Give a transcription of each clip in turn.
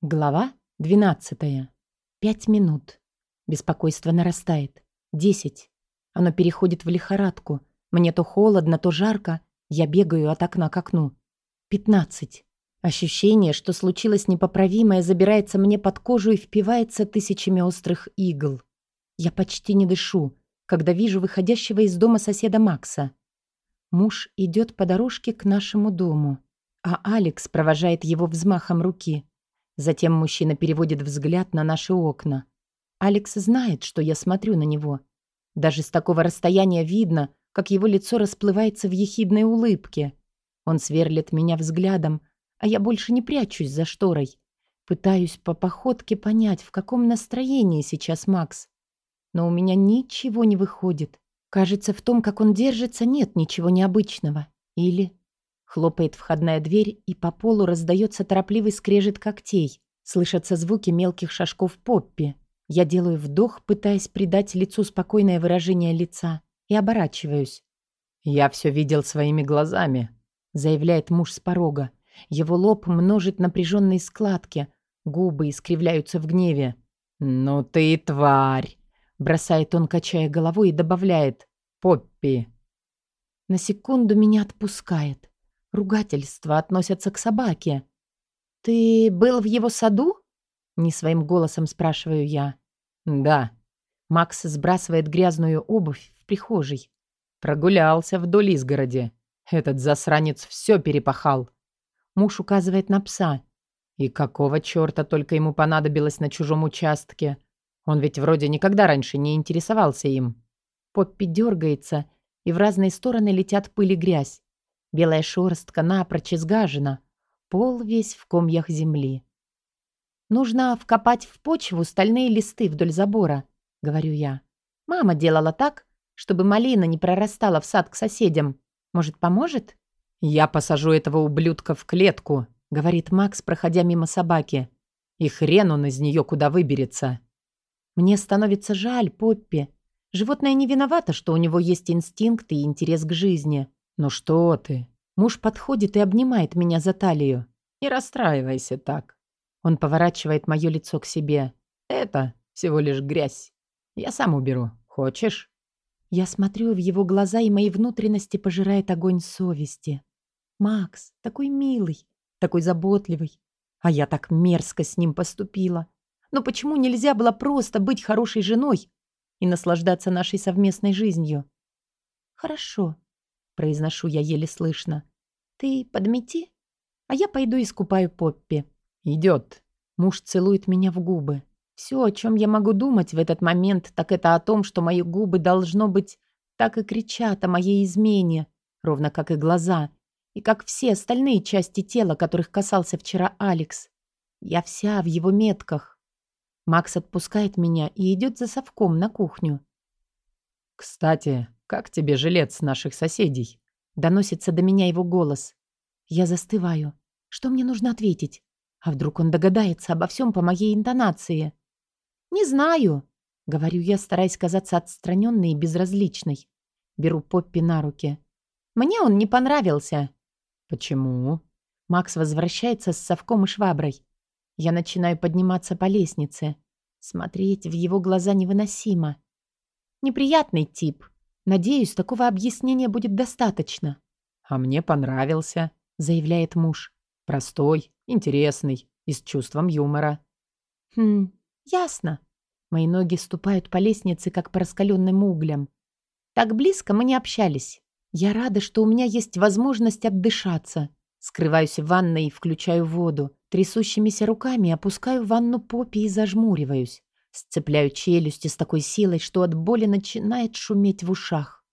Глава 12. Пять минут. Беспокойство нарастает. Десять. Оно переходит в лихорадку. Мне то холодно, то жарко. Я бегаю от окна к окну. Пятнадцать. Ощущение, что случилось непоправимое, забирается мне под кожу и впивается тысячами острых игл. Я почти не дышу, когда вижу выходящего из дома соседа Макса. Муж идет по дорожке к нашему дому, а Алекс провожает его взмахом руки. Затем мужчина переводит взгляд на наши окна. Алекс знает, что я смотрю на него. Даже с такого расстояния видно, как его лицо расплывается в ехидной улыбке. Он сверлит меня взглядом, а я больше не прячусь за шторой. Пытаюсь по походке понять, в каком настроении сейчас Макс. Но у меня ничего не выходит. Кажется, в том, как он держится, нет ничего необычного. Или Хлопает входная дверь, и по полу раздается торопливый скрежет когтей. Слышатся звуки мелких шажков Поппи. Я делаю вдох, пытаясь придать лицу спокойное выражение лица, и оборачиваюсь. «Я все видел своими глазами», — заявляет муж с порога. Его лоб множит напряженные складки, губы искривляются в гневе. «Ну ты тварь!» — бросает он, качая головой, и добавляет. «Поппи!» На секунду меня отпускает. Ругательства относятся к собаке. «Ты был в его саду?» Не своим голосом спрашиваю я. «Да». Макс сбрасывает грязную обувь в прихожей. Прогулялся вдоль изгороди. Этот засранец все перепахал. Муж указывает на пса. И какого черта только ему понадобилось на чужом участке? Он ведь вроде никогда раньше не интересовался им. Поппи дергается, и в разные стороны летят пыль и грязь. Белая шерстка напрочь изгажена, пол весь в комьях земли. «Нужно вкопать в почву стальные листы вдоль забора», — говорю я. «Мама делала так, чтобы малина не прорастала в сад к соседям. Может, поможет?» «Я посажу этого ублюдка в клетку», — говорит Макс, проходя мимо собаки. «И хрен он из нее куда выберется». Мне становится жаль Поппи. Животное не виновато, что у него есть инстинкт и интерес к жизни. «Ну что ты?» Муж подходит и обнимает меня за талию. «Не расстраивайся так». Он поворачивает мое лицо к себе. «Это всего лишь грязь. Я сам уберу. Хочешь?» Я смотрю в его глаза, и мои внутренности пожирает огонь совести. Макс, такой милый, такой заботливый. А я так мерзко с ним поступила. Но почему нельзя было просто быть хорошей женой и наслаждаться нашей совместной жизнью? Хорошо, произношу я еле слышно. «Ты подмети, а я пойду искупаю Поппи». «Идет». Муж целует меня в губы. Все, о чем я могу думать в этот момент, так это о том, что мои губы, должно быть, так и кричат о моей измене, ровно как и глаза, и как все остальные части тела, которых касался вчера Алекс. Я вся в его метках. Макс отпускает меня и идет за совком на кухню. «Кстати, как тебе жилец наших соседей?» Доносится до меня его голос. Я застываю. Что мне нужно ответить? А вдруг он догадается обо всем по моей интонации? «Не знаю», — говорю я, стараясь казаться отстраненной и безразличной. Беру Поппи на руки. «Мне он не понравился». «Почему?» Макс возвращается с совком и шваброй. Я начинаю подниматься по лестнице. Смотреть в его глаза невыносимо. Неприятный тип. Надеюсь, такого объяснения будет достаточно. А мне понравился, заявляет муж. Простой, интересный и с чувством юмора. Хм, ясно. Мои ноги ступают по лестнице, как по раскаленным углям. Так близко мы не общались. Я рада, что у меня есть возможность отдышаться. Скрываюсь в ванной и включаю воду. Трясущимися руками опускаю ванну попи и зажмуриваюсь. Сцепляю челюсти с такой силой, что от боли начинает шуметь в ушах.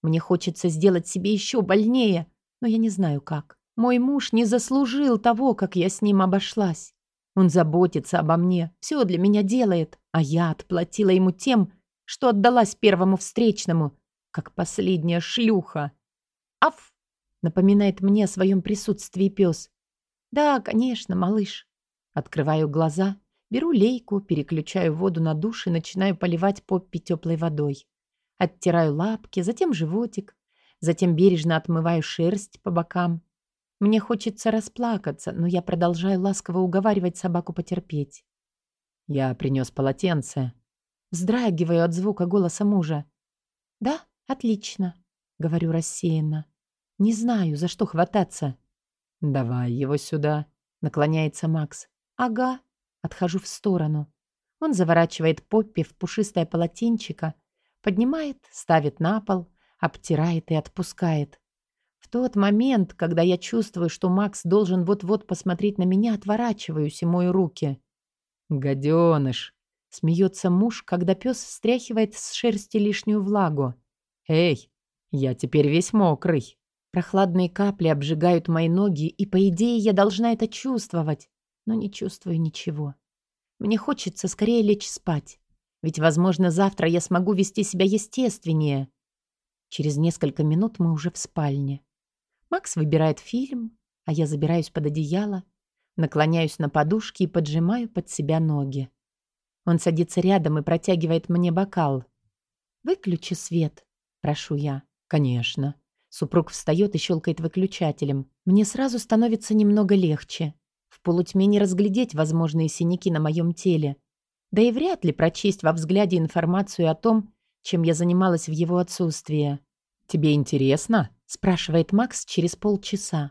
Мне хочется сделать себе еще больнее, но я не знаю как. Мой муж не заслужил того, как я с ним обошлась. Он заботится обо мне, все для меня делает, а я отплатила ему тем, что отдалась первому встречному, как последняя шлюха. «Аф!» — напоминает мне о своем присутствии пес. «Да, конечно, малыш». Открываю глаза Беру лейку, переключаю воду на душ и начинаю поливать Поппи теплой водой. Оттираю лапки, затем животик, затем бережно отмываю шерсть по бокам. Мне хочется расплакаться, но я продолжаю ласково уговаривать собаку потерпеть. Я принес полотенце. Вздрагиваю от звука голоса мужа. «Да, отлично», — говорю рассеянно. «Не знаю, за что хвататься». «Давай его сюда», — наклоняется Макс. «Ага». Отхожу в сторону. Он заворачивает Поппи в пушистое полотенчико, поднимает, ставит на пол, обтирает и отпускает. В тот момент, когда я чувствую, что Макс должен вот-вот посмотреть на меня, отворачиваюсь и мою руки. «Гаденыш!» — смеется муж, когда пес стряхивает с шерсти лишнюю влагу. «Эй, я теперь весь мокрый!» Прохладные капли обжигают мои ноги, и, по идее, я должна это чувствовать, но не чувствую ничего. Мне хочется скорее лечь спать, ведь, возможно, завтра я смогу вести себя естественнее. Через несколько минут мы уже в спальне. Макс выбирает фильм, а я забираюсь под одеяло, наклоняюсь на подушке и поджимаю под себя ноги. Он садится рядом и протягивает мне бокал. «Выключи свет», — прошу я. «Конечно». Супруг встает и щелкает выключателем. Мне сразу становится немного легче. В полутьме не разглядеть возможные синяки на моем теле. Да и вряд ли прочесть во взгляде информацию о том, чем я занималась в его отсутствие. «Тебе интересно?» — спрашивает Макс через полчаса.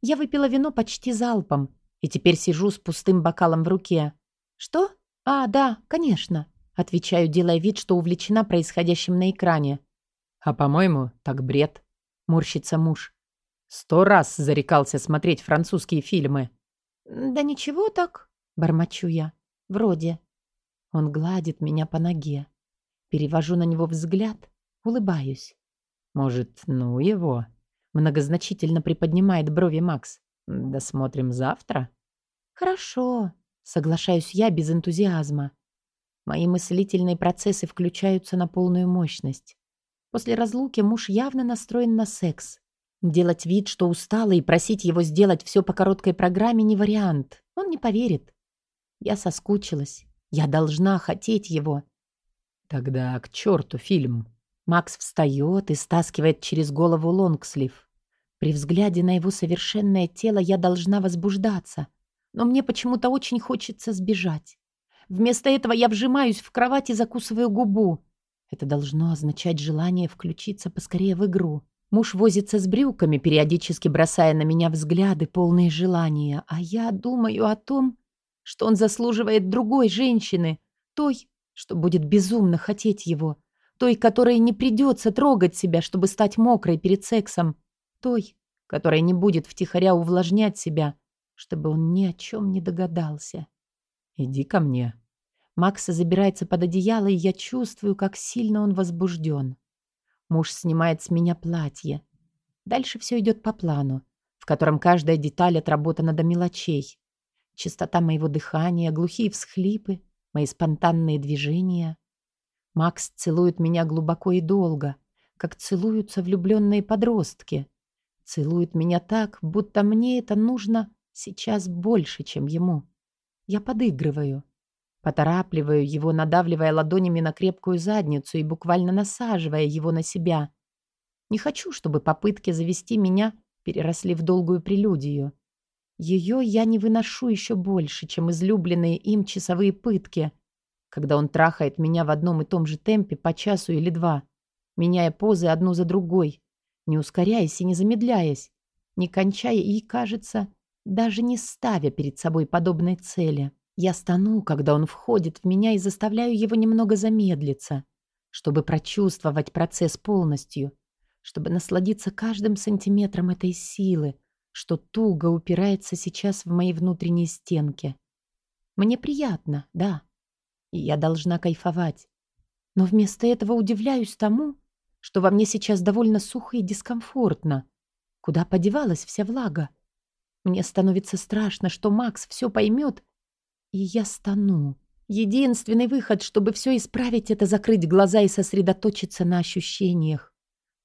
Я выпила вино почти залпом и теперь сижу с пустым бокалом в руке. «Что? А, да, конечно», — отвечаю, делая вид, что увлечена происходящим на экране. «А, по-моему, так бред», — морщится муж. «Сто раз зарекался смотреть французские фильмы». «Да ничего так», — бормочу я. «Вроде». Он гладит меня по ноге. Перевожу на него взгляд, улыбаюсь. «Может, ну его?» Многозначительно приподнимает брови Макс. «Досмотрим завтра?» «Хорошо», — соглашаюсь я без энтузиазма. Мои мыслительные процессы включаются на полную мощность. После разлуки муж явно настроен на секс. Делать вид, что устала, и просить его сделать все по короткой программе не вариант. Он не поверит. Я соскучилась. Я должна хотеть его. Тогда к черту фильм. Макс встает и стаскивает через голову лонгслив. При взгляде на его совершенное тело я должна возбуждаться, но мне почему-то очень хочется сбежать. Вместо этого я вжимаюсь в кровать и закусываю губу. Это должно означать желание включиться поскорее в игру. Муж возится с брюками, периодически бросая на меня взгляды, полные желания, а я думаю о том, что он заслуживает другой женщины, той, что будет безумно хотеть его, той, которой не придется трогать себя, чтобы стать мокрой перед сексом, той, которая не будет втихаря увлажнять себя, чтобы он ни о чем не догадался. «Иди ко мне». Макса забирается под одеяло, и я чувствую, как сильно он возбужден. Муж снимает с меня платье. Дальше все идет по плану, в котором каждая деталь отработана до мелочей. Частота моего дыхания, глухие всхлипы, мои спонтанные движения. Макс целует меня глубоко и долго, как целуются влюбленные подростки. Целует меня так, будто мне это нужно сейчас больше, чем ему. Я подыгрываю. Поторапливаю его, надавливая ладонями на крепкую задницу и буквально насаживая его на себя. Не хочу, чтобы попытки завести меня переросли в долгую прелюдию. Ее я не выношу еще больше, чем излюбленные им часовые пытки, когда он трахает меня в одном и том же темпе по часу или два, меняя позы одну за другой, не ускоряясь и не замедляясь, не кончая и, кажется, даже не ставя перед собой подобной цели. Я стану, когда он входит в меня и заставляю его немного замедлиться, чтобы прочувствовать процесс полностью, чтобы насладиться каждым сантиметром этой силы, что туго упирается сейчас в мои внутренние стенки. Мне приятно, да, и я должна кайфовать. Но вместо этого удивляюсь тому, что во мне сейчас довольно сухо и дискомфортно. Куда подевалась вся влага? Мне становится страшно, что Макс все поймет, и я стану. Единственный выход, чтобы все исправить, это закрыть глаза и сосредоточиться на ощущениях.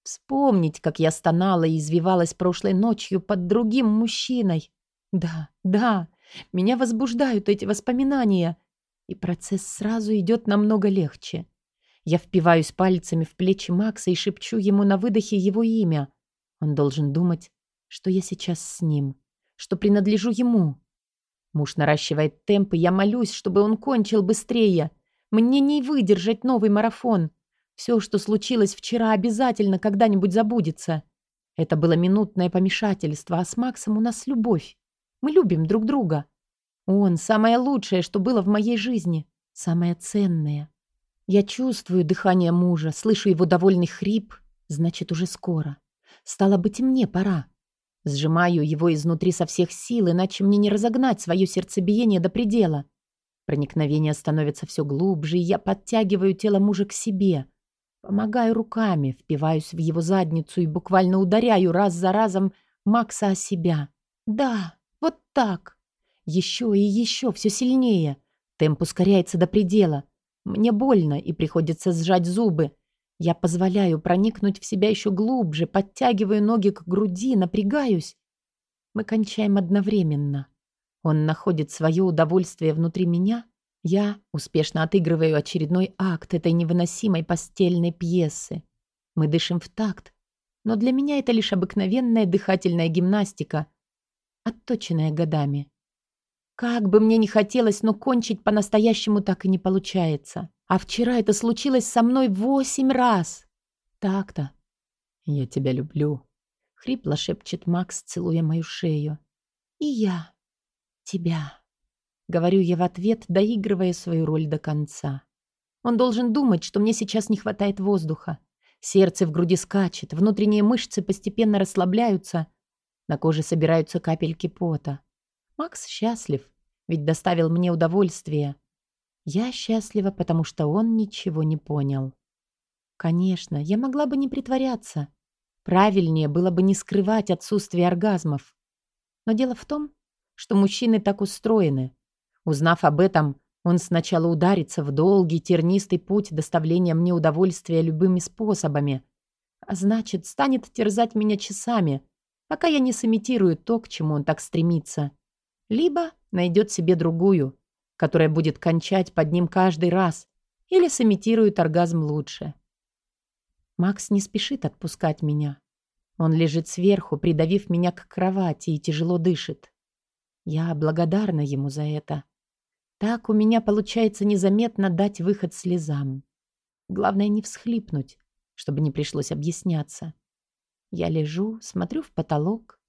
Вспомнить, как я стонала и извивалась прошлой ночью под другим мужчиной. Да, да, меня возбуждают эти воспоминания, и процесс сразу идет намного легче. Я впиваюсь пальцами в плечи Макса и шепчу ему на выдохе его имя. Он должен думать, что я сейчас с ним, что принадлежу ему. Муж наращивает темп, и я молюсь, чтобы он кончил быстрее. Мне не выдержать новый марафон. Все, что случилось вчера, обязательно когда-нибудь забудется. Это было минутное помешательство, а с Максом у нас любовь. Мы любим друг друга. Он — самое лучшее, что было в моей жизни. Самое ценное. Я чувствую дыхание мужа, слышу его довольный хрип. Значит, уже скоро. Стало быть, и мне пора. Сжимаю его изнутри со всех сил, иначе мне не разогнать свое сердцебиение до предела. Проникновение становится все глубже, и я подтягиваю тело мужа к себе. Помогаю руками, впиваюсь в его задницу и буквально ударяю раз за разом Макса о себя. Да, вот так. Еще и еще, все сильнее. Темп ускоряется до предела. Мне больно, и приходится сжать зубы. Я позволяю проникнуть в себя еще глубже, подтягиваю ноги к груди, напрягаюсь. Мы кончаем одновременно. Он находит свое удовольствие внутри меня. Я успешно отыгрываю очередной акт этой невыносимой постельной пьесы. Мы дышим в такт, но для меня это лишь обыкновенная дыхательная гимнастика, отточенная годами. Как бы мне ни хотелось, но кончить по-настоящему так и не получается. А вчера это случилось со мной восемь раз. Так-то. Я тебя люблю. Хрипло шепчет Макс, целуя мою шею. И я тебя. Говорю я в ответ, доигрывая свою роль до конца. Он должен думать, что мне сейчас не хватает воздуха. Сердце в груди скачет, внутренние мышцы постепенно расслабляются, на коже собираются капельки пота. Макс счастлив, ведь доставил мне удовольствие. Я счастлива, потому что он ничего не понял. Конечно, я могла бы не притворяться. Правильнее было бы не скрывать отсутствие оргазмов. Но дело в том, что мужчины так устроены. Узнав об этом, он сначала ударится в долгий тернистый путь доставления мне удовольствия любыми способами, а значит, станет терзать меня часами, пока я не сымитирую то, к чему он так стремится. Либо найдет себе другую, которая будет кончать под ним каждый раз или сымитирует оргазм лучше. Макс не спешит отпускать меня. Он лежит сверху, придавив меня к кровати и тяжело дышит. Я благодарна ему за это. Так у меня получается незаметно дать выход слезам. Главное не всхлипнуть, чтобы не пришлось объясняться. Я лежу, смотрю в потолок,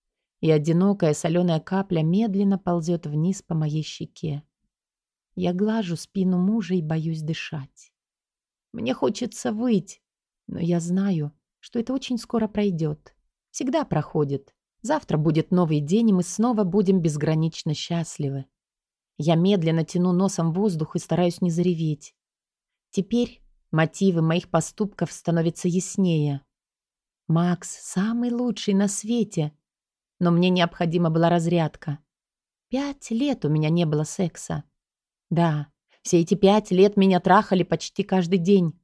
и одинокая соленая капля медленно ползет вниз по моей щеке. Я глажу спину мужа и боюсь дышать. Мне хочется выть, но я знаю, что это очень скоро пройдет. Всегда проходит. Завтра будет новый день, и мы снова будем безгранично счастливы. Я медленно тяну носом воздух и стараюсь не зареветь. Теперь мотивы моих поступков становятся яснее. Макс самый лучший на свете, но мне необходима была разрядка. Пять лет у меня не было секса. Да, все эти пять лет меня трахали почти каждый день.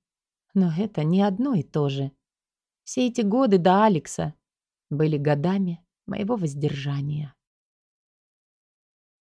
Но это не одно и то же. Все эти годы до Алекса были годами моего воздержания.